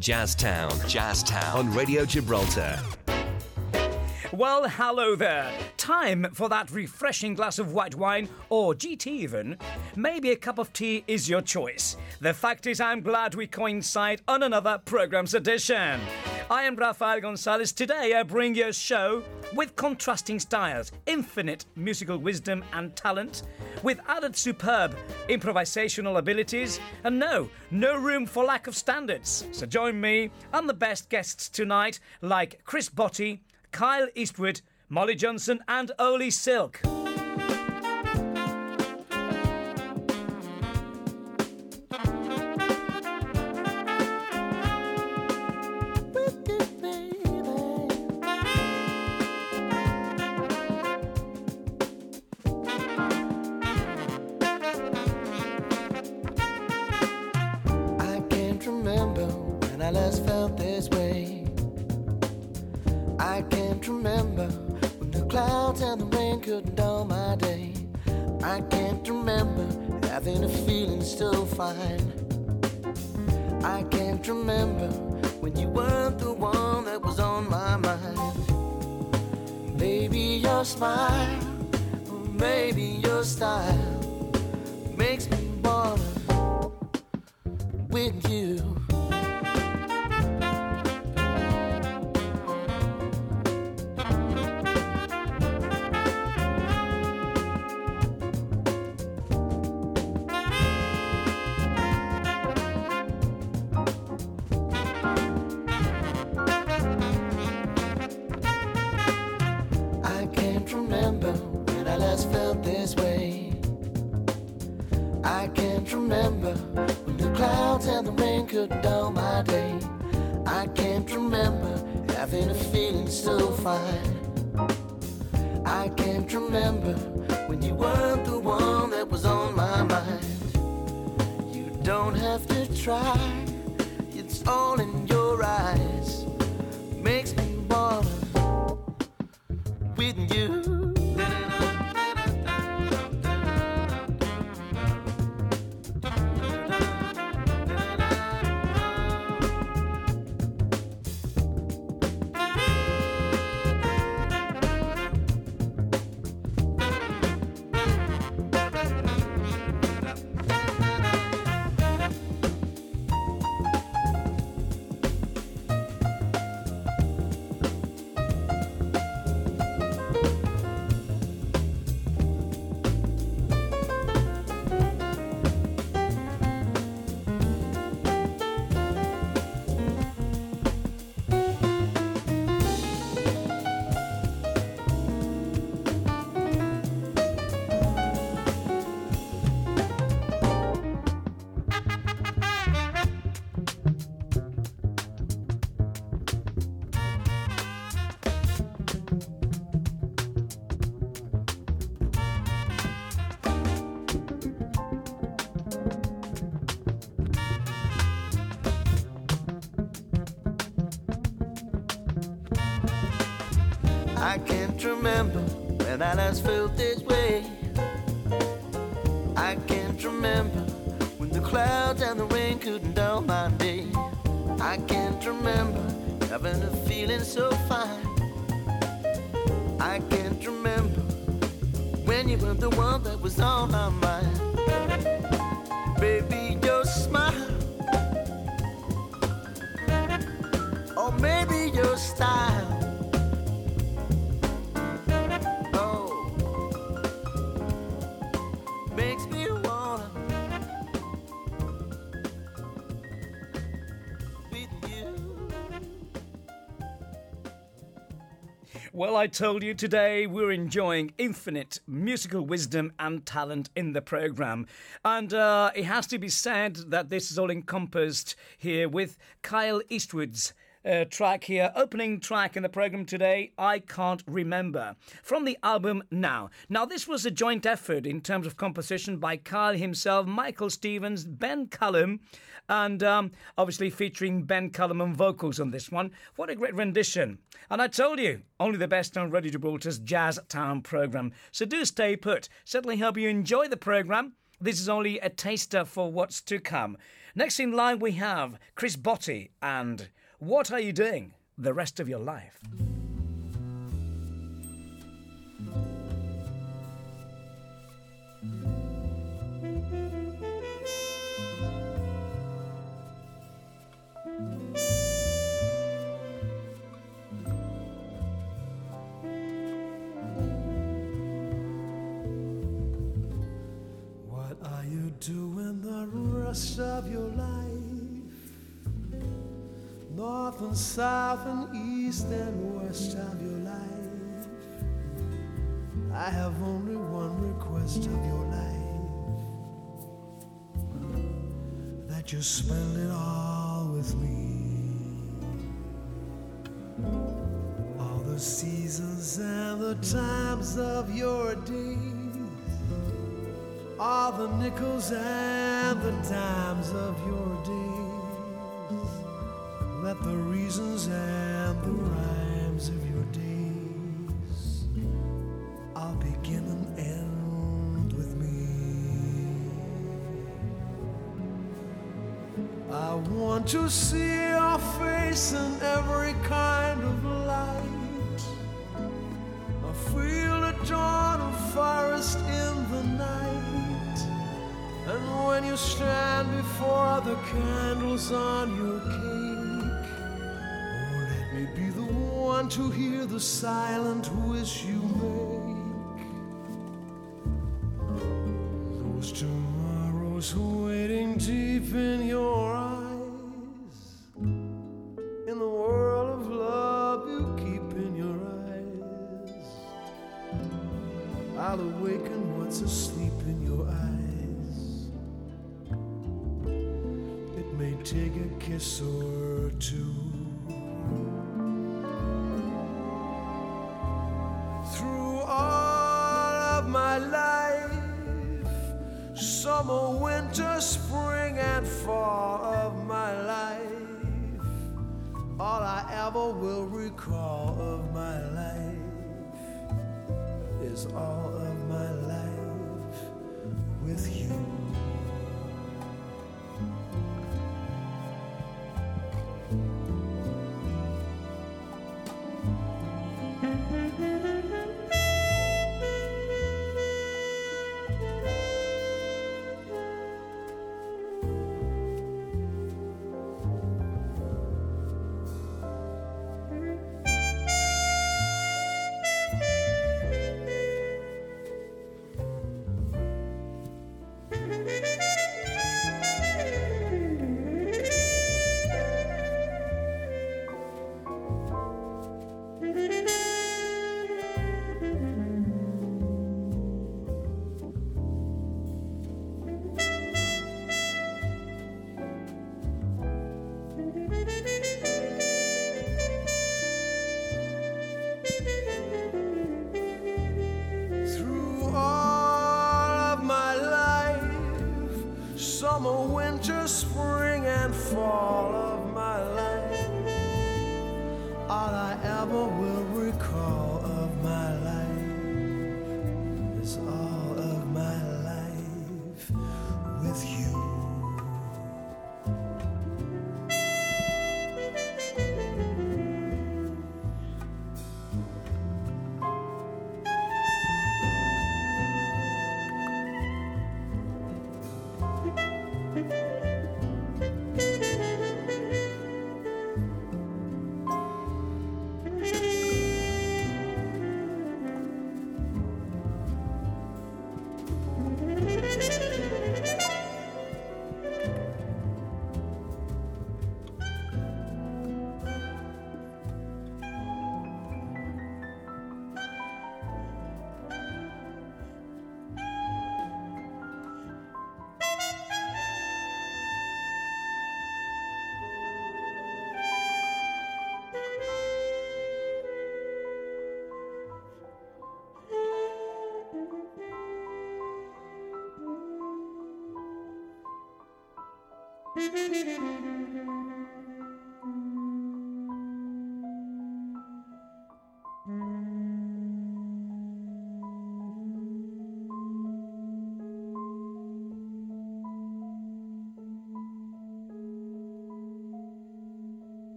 Jazztown. Jazztown. On Radio Gibraltar. Well, hello there. Time for that refreshing glass of white wine, or GT even. Maybe a cup of tea is your choice. The fact is, I'm glad we coincide on another program's edition. I am Rafael Gonzalez. Today, I bring you a show with contrasting styles, infinite musical wisdom and talent, with added superb improvisational abilities, and no, no room for lack of standards. So join me and the best guests tonight, like Chris Botti, Kyle Eastwood, Molly Johnson, and Oli Silk. Dull my day. I can't remember having a feeling so fine. I can't remember when you weren't the one that was on my mind. You don't have to try, I can't remember when I last felt this way. I can't remember when the clouds and the rain couldn't dull my day. I can't remember having a feeling so fine. I can't remember when you were the one that was on my mind. Baby, your smile, or maybe your style. Well, I told you today we're enjoying infinite musical wisdom and talent in the program. And uh, it has to be said that this is all encompassed here with Kyle Eastwood's. Uh, track here, opening track in the program today, I Can't Remember, from the album Now. Now, this was a joint effort in terms of composition by Kyle himself, Michael Stevens, Ben Cullum, and um, obviously featuring Ben Cullum on vocals on this one. What a great rendition. And I told you, only the best on Radio Gibraltar's Jazz Town program. So do stay put. Certainly hope you enjoy the program. this is only a taster for what's to come. Next in line, we have Chris Botti and What Are You Doing the Rest of Your Life? Rest of your life? North and south and east and west of your life. I have only one request of your life that you spend it all with me. All the seasons and the times of your days all the nickels and the dimes of your days. Let the reasons and the rhymes of your days all begin and end with me. I want to see the candles on your cake, oh, let me be the one to hear the silent wish or two. Through all of my life, summer, winter, spring, and fall of my life, all I ever will recall of my life is all of my life with you.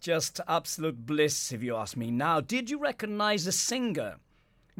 Just absolute bliss, if you ask me. Now, did you recognize the singer?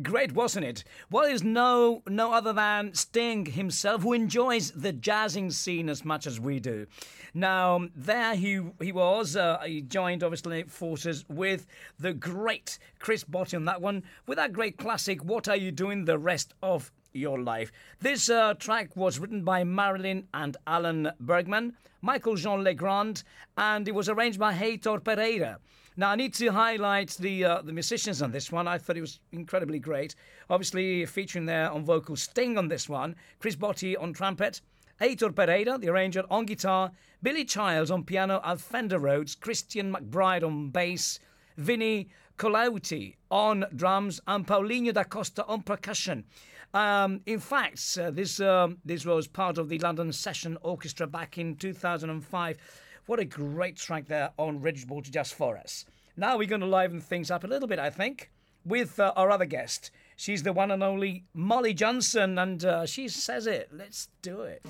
Great, wasn't it? Well, it's no no other than Sting himself, who enjoys the jazzing scene as much as we do. Now, there he he was. Uh, he joined obviously forces with the great Chris Botti on that one, with that great classic. What are you doing the rest of your life? This uh, track was written by Marilyn and Alan Bergman, Michael Jean Legrand, and it was arranged by Heitor Pereira. Now, I need to highlight the uh, the musicians on this one. I thought it was incredibly great. Obviously, featuring there on vocal Sting on this one, Chris Botti on trumpet, Heitor Pereira, the arranger, on guitar, Billy Childs on piano, Al Fender Rhodes, Christian McBride on bass, Vinnie Colaiuta on drums, and Paulinho da Costa on percussion. Um, in fact, uh, this um, this was part of the London Session Orchestra back in 2005. What a great track there on Regible just for us. Now we're going to liven things up a little bit, I think, with uh, our other guest. She's the one and only Molly Johnson, and uh, she says it. Let's do it.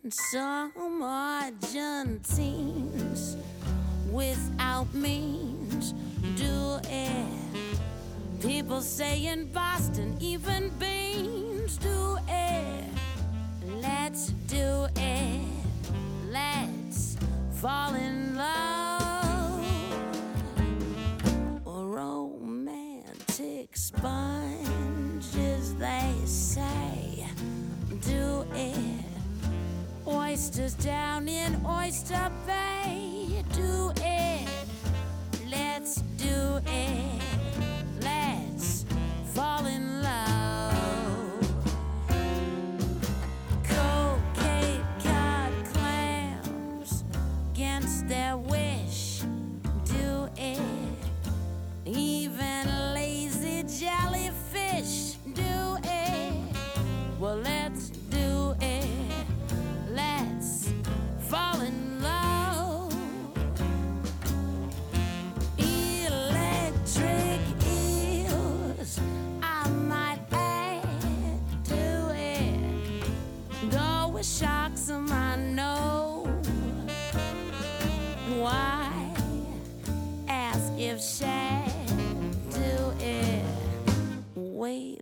Twin, some Argentines without means do it. People say in Boston, even beans do it. Let's do it. Let's fall in love. Romantic sponges, they say, do it. Oysters down in Oyster Bay, do it. Let's do it.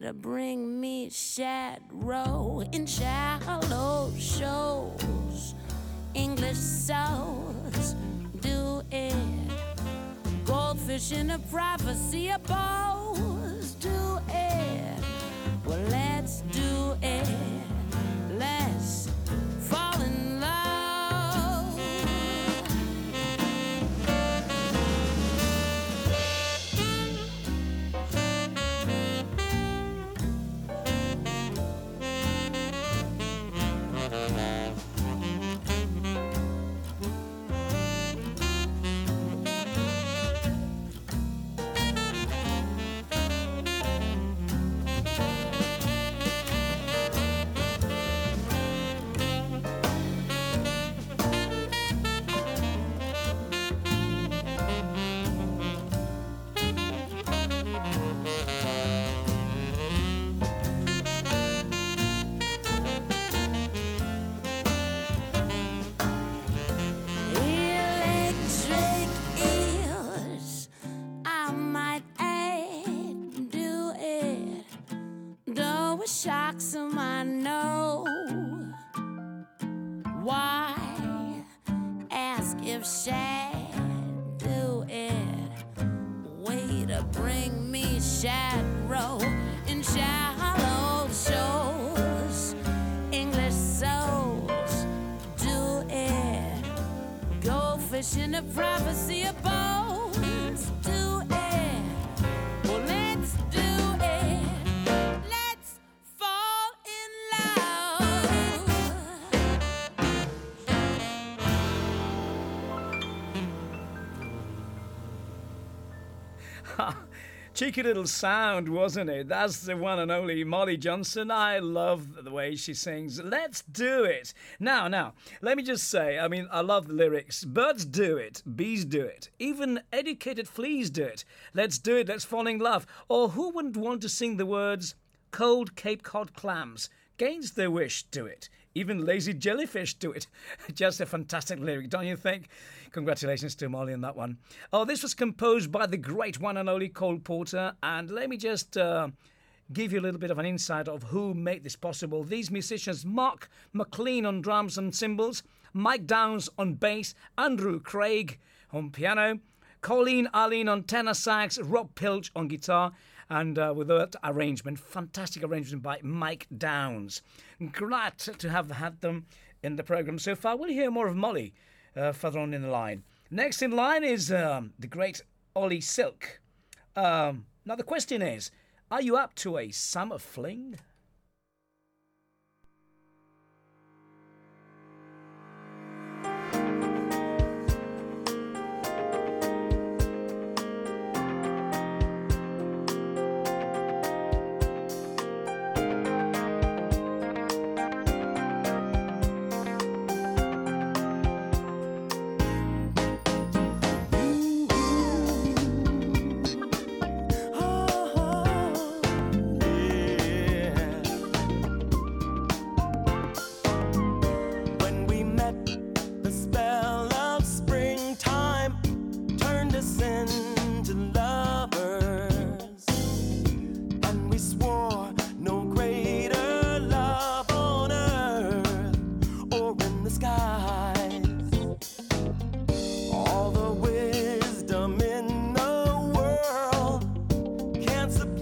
To bring me shadow in shallow shows. English souls do it. Goldfish in a privacy bows do it. Well, let's do it. Privacy of bones. Cheeky little sound, wasn't it? That's the one and only Molly Johnson. I love the way she sings. Let's do it. Now, now, let me just say, I mean, I love the lyrics. Birds do it, bees do it, even educated fleas do it. Let's do it, let's fall in love. Or who wouldn't want to sing the words, cold Cape Cod clams? Gains their wish do it. Even lazy jellyfish do it. Just a fantastic lyric, don't you think? Congratulations to Molly on that one. Oh, this was composed by the great one and only Cole Porter. And let me just uh, give you a little bit of an insight of who made this possible. These musicians Mark McLean on drums and cymbals, Mike Downes on bass, Andrew Craig on piano, Colleen Allen on tenor sax, Rob Piltch on guitar, and uh, with that arrangement, fantastic arrangement by Mike Downes. Glad to have had them in the program so far. We'll hear more of Molly uh, further on in the line. Next in line is um, the great Oli Silk. Um, now, the question is are you up to a summer fling? World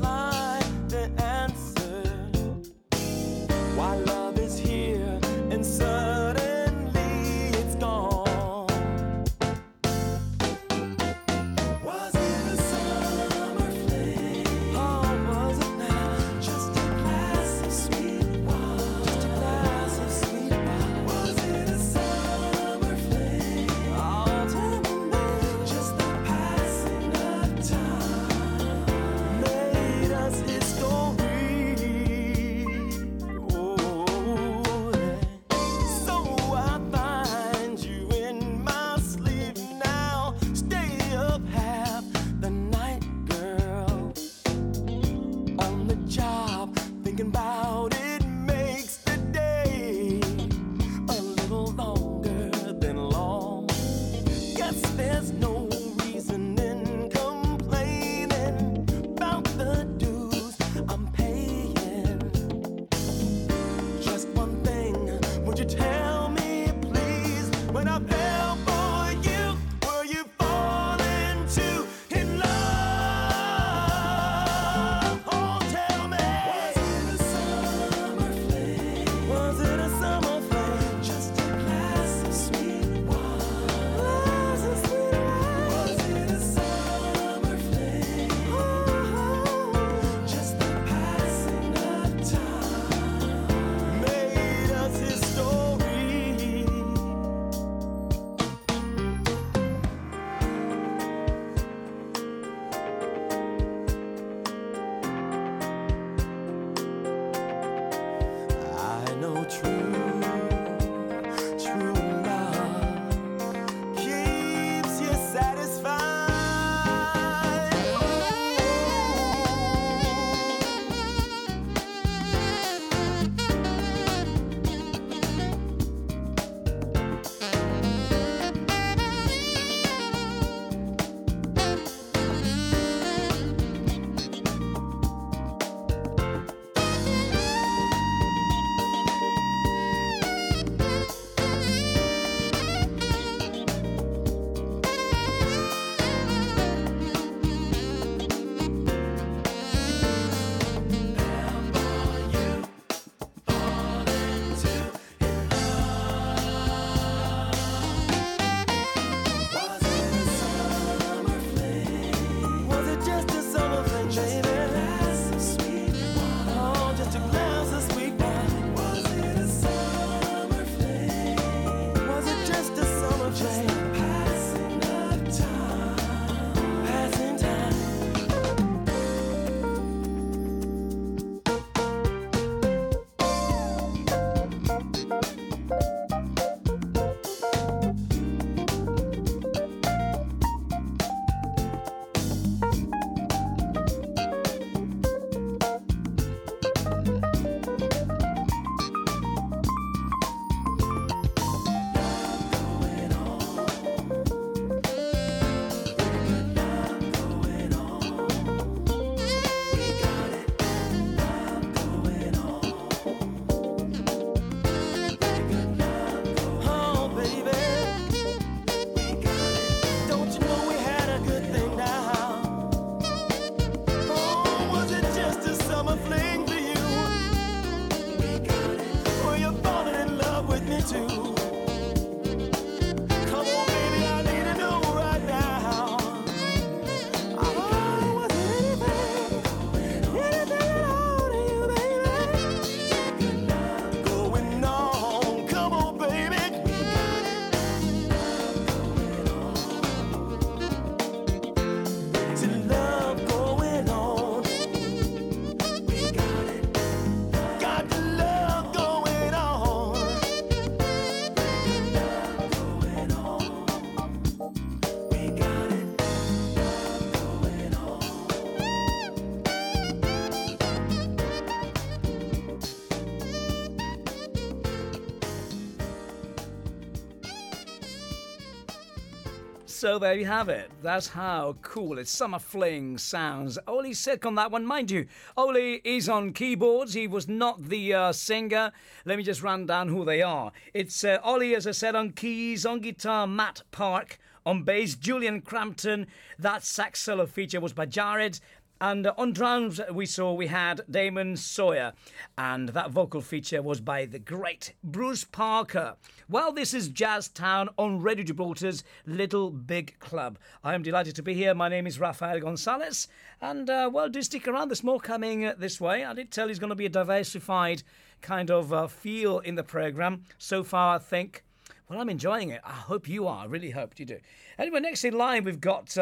So there you have it. That's how cool its summer fling sounds. Oli Silk on that one, mind you. Oli is on keyboards. He was not the uh, singer. Let me just run down who they are. It's uh, Oli, as I said, on keys, on guitar, Matt Park. On bass, Julian Crampton. That sax solo feature was by Jared. And on drums, we saw we had Damon Sawyer, and that vocal feature was by the great Bruce Parker. Well, this is Jazz Town on Radio Gibraltar's Little Big Club. I am delighted to be here. My name is Rafael Gonzalez, and uh, well, do stick around. There's more coming uh, this way. I did tell you it's going to be a diversified kind of uh, feel in the program. So far, I think. Well, I'm enjoying it. I hope you are. I really hope you do. Anyway, next in line, we've got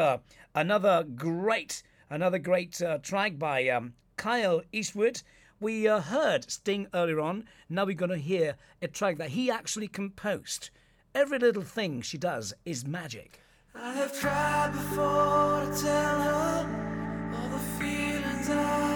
another great, another great track by um, Kyle Eastwood. We uh, heard Sting earlier on. Now we're going to hear a track that he actually composed. Every little thing she does is magic. I have tried before to tell her all the feelings I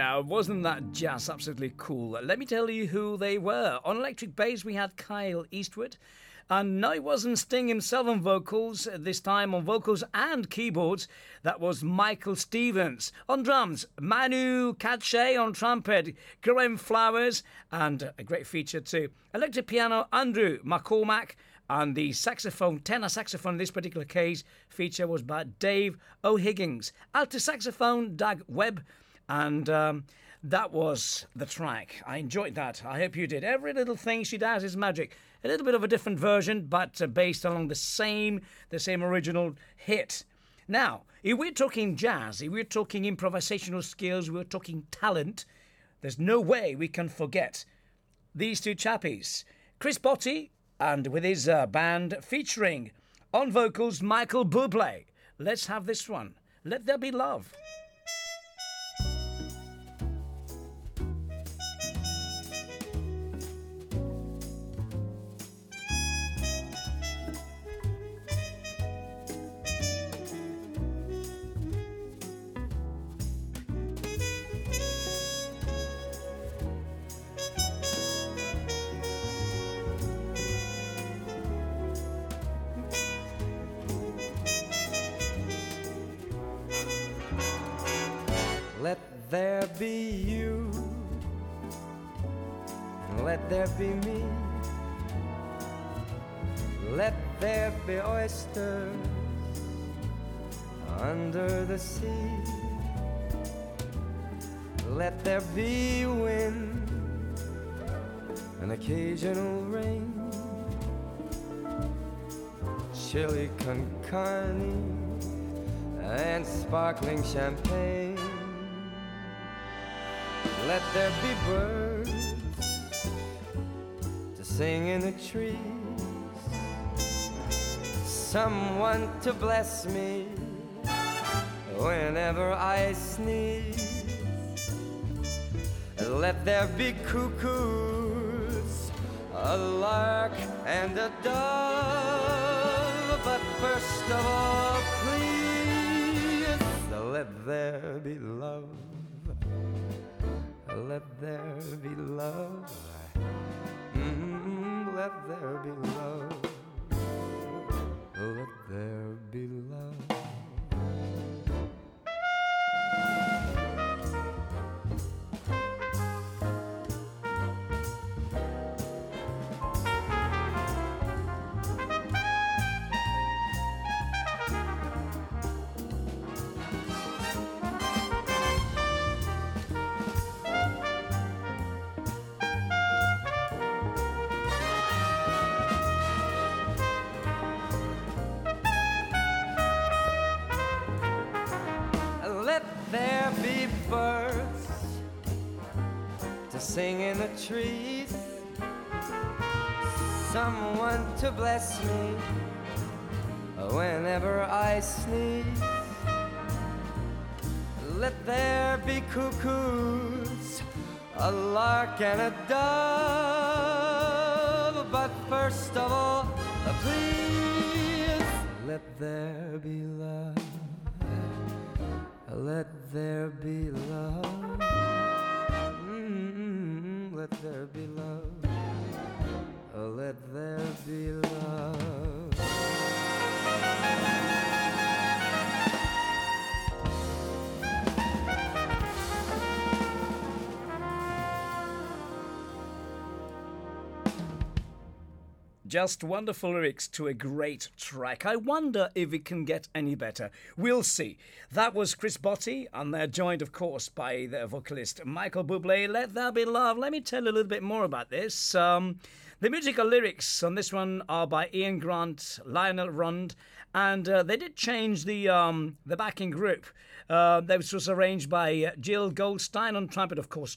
Now, wasn't that just absolutely cool? Let me tell you who they were. On electric bass, we had Kyle Eastwood. And no, it wasn't Sting himself on vocals, this time on vocals and keyboards. That was Michael Stevens. On drums, Manu Katché on trumpet, Graeme Flowers, and a great feature too. Electric piano, Andrew McCormack. And the saxophone, tenor saxophone in this particular case, feature was by Dave O'Higgins. Alto saxophone, Doug Webb. And um, that was the track. I enjoyed that. I hope you did. Every little thing she does is magic. A little bit of a different version, but uh, based along the same the same original hit. Now, if we're talking jazz, if we're talking improvisational skills, we're talking talent, there's no way we can forget these two chappies. Chris Botti, and with his uh, band featuring on vocals Michael Bublé. Let's have this one. Let There Be Love. Sparkling champagne. Let there be birds to sing in the trees. Someone to bless me whenever I sneeze. Let there be cuckoos, a lark, and a dove. But first of all, please, let there be love. Let there be love. Mm, let there be love. Let there be love. Sing in the trees. Someone to bless me whenever I sneeze. Let there be cuckoos, a lark and a dove. But first of all, please let there be Just wonderful lyrics to a great track. I wonder if it can get any better. We'll see. That was Chris Botti, and they're joined, of course, by their vocalist Michael Bublé. Let There Be Love. Let me tell you a little bit more about this. Um, the musical lyrics on this one are by Ian Grant, Lionel Rand, and uh, they did change the um, the backing group. Uh, this was arranged by uh, Gil Goldstein on trumpet, of course,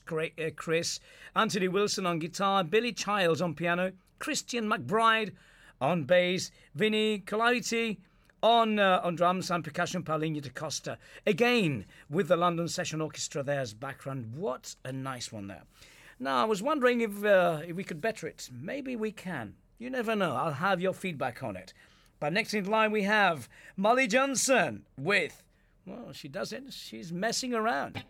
Chris, Anthony Wilson on guitar, Billy Childs on piano, Christian McBride on bass, Vinnie Colaiuta on uh, on drums and percussion, Paulinho da Costa. Again, with the London Session Orchestra there as background. What a nice one there. Now, I was wondering if, uh, if we could better it. Maybe we can. You never know. I'll have your feedback on it. But next in line, we have Molly Johnson with, well, she does it. She's messing around.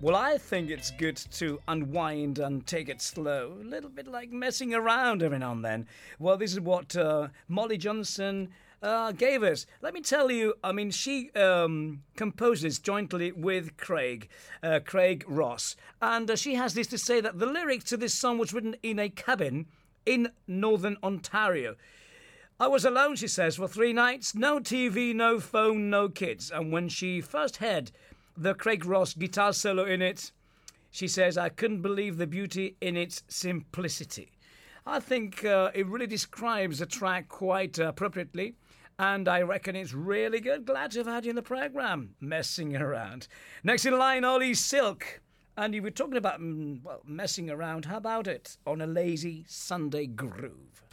Well, I think it's good to unwind and take it slow, a little bit like messing around every now and then. Well, this is what uh, Molly Johnson uh, gave us. Let me tell you, I mean, she um, composes jointly with Craig, uh, Craig Ross, and she has this to say that the lyrics to this song was written in a cabin in northern Ontario. I was alone, she says, for three nights. No TV, no phone, no kids. And when she first heard the Craig Ross guitar solo in it, she says, I couldn't believe the beauty in its simplicity. I think uh, it really describes the track quite appropriately. And I reckon it's really good. Glad to have had you in the program, messing around. Next in line, Oli Silk. And you were talking about, mm, well, messing around. How about it on a lazy Sunday groove?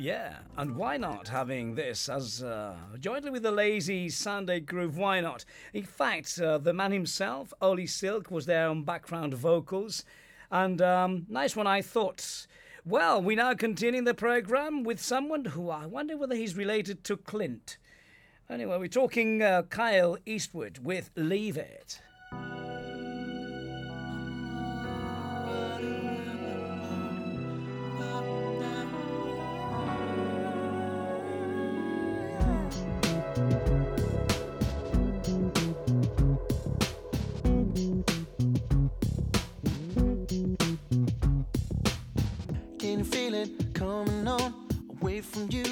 Yeah, and why not having this as uh, jointly with the lazy Sunday groove? Why not? In fact, uh, the man himself, Oli Silk, was there on background vocals, and um, nice one, I thought. Well, we now continue the program with someone who I wonder whether he's related to Clint. Anyway, we're talking uh, Kyle Eastwood with "Leave It." You,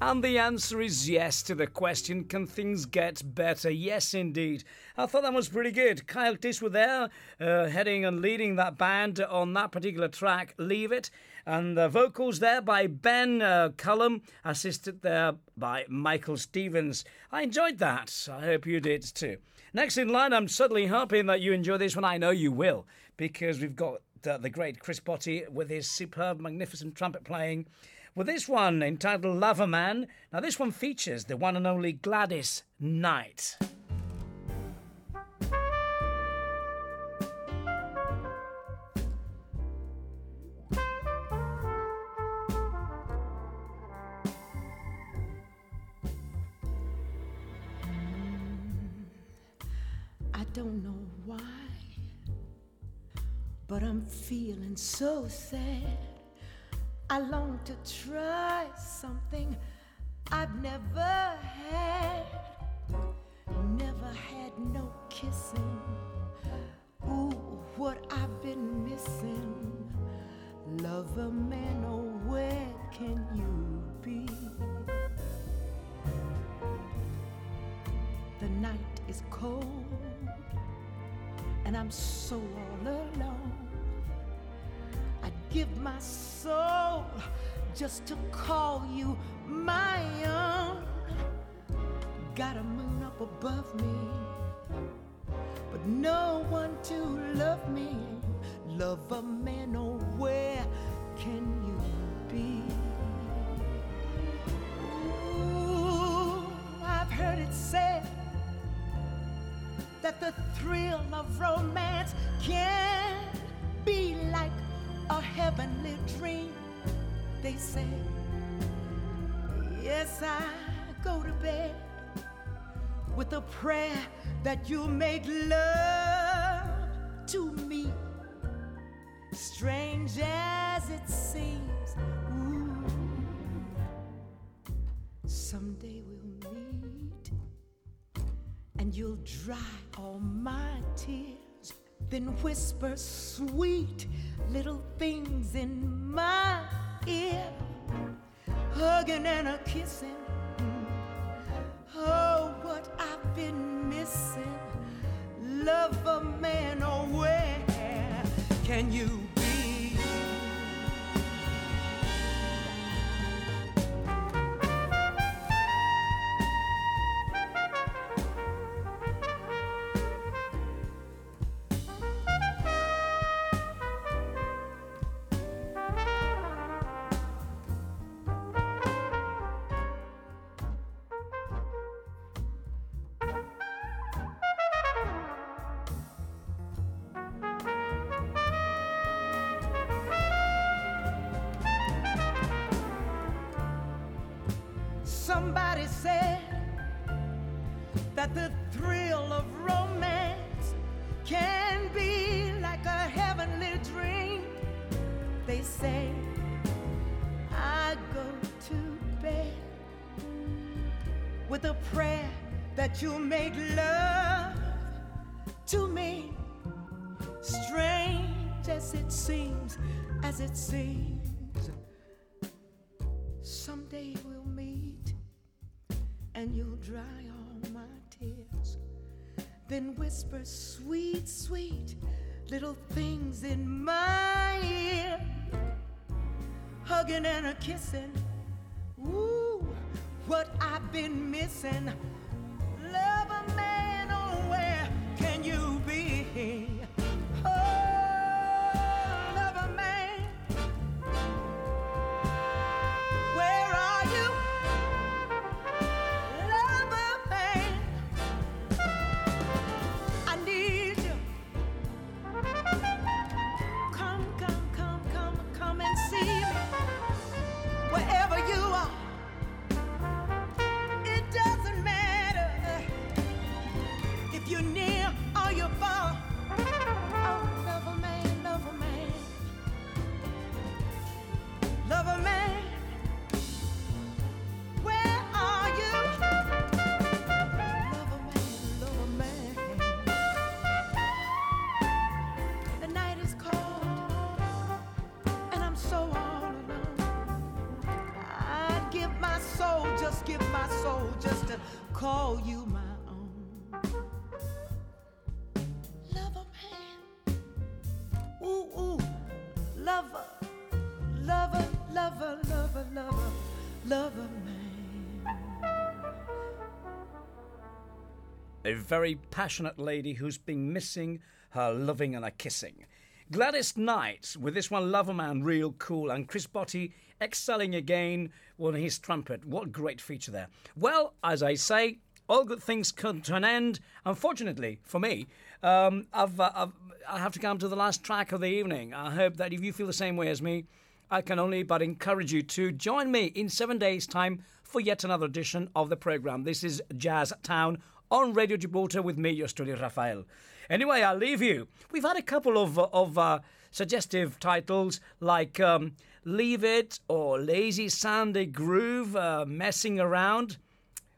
And the answer is yes to the question Can things get better? Yes, indeed. I thought that was pretty good. Kyle Eastwood there, uh, heading and leading that band on that particular track, Leave It. And the vocals there by Ben uh, Cullum, assisted there by Michael Stevens. I enjoyed that. I hope you did too. Next in line, I'm suddenly hoping that you enjoy this one. I know you will, because we've got uh, the great Chris Botti with his superb, magnificent trumpet playing. With this one entitled Lover Man. Now, this one features the one and only Gladys Knight. Mm, I don't know why, but I'm feeling so sad. I long to try something I've never had, never had no kissing. Ooh, what I've been missing. Lover man, oh, where can you be? The night is cold, and I'm so all alone. Give my soul just to call you my own. Got a moon up above me, but no one to love me. Love a man, oh, where can you be? Ooh, I've heard it said that the thrill of romance can be like heavenly dream. They say, Yes, I go to bed with a prayer that you make love to me. Strange as it seems, ooh, someday we'll meet and you'll dry all my tears. Then whisper sweet little things in my ear, hugging and a kissing. Oh, what I've been missing. Love a man, oh, where can you that you make love to me. Strange as it seems, as it seems. Someday we'll meet and you'll dry all my tears. Then whisper sweet, sweet little things in my ear. Hugging and a kissing. Ooh, what I've been missing. A very passionate lady who's been missing her loving and her kissing. Gladys Knight with this one, Lover Man, real cool, and Chris Botti excelling again on his trumpet. What great feature there. Well, as I say, all good things come to an end. Unfortunately for me, um, I've, uh, I've, I have to come to the last track of the evening. I hope that if you feel the same way as me, I can only but encourage you to join me in seven days' time for yet another edition of the program. This is Jazz Town on Radio Gibraltar with me, your studio Rafael. Anyway, I'll leave you. We've had a couple of, of uh, suggestive titles like um, Leave It or Lazy Sunday Groove, uh, Messing Around.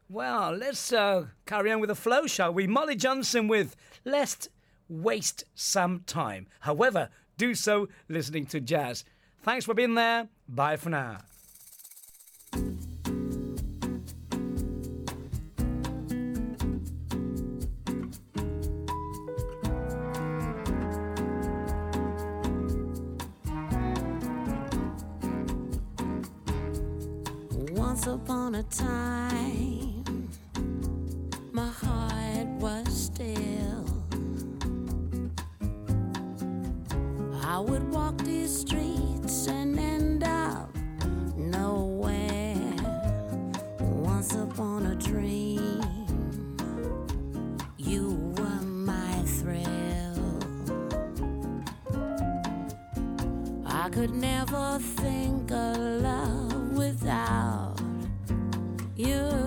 Well, let's uh, carry on with the flow, shall we? Molly Johnson with Let's Waste Some Time. However, do so listening to jazz. Thanks for being there. Bye for now. Once upon a time, my heart was still. I would walk these streets and end up nowhere. Once upon a dream, you were my thrill. I could never think you.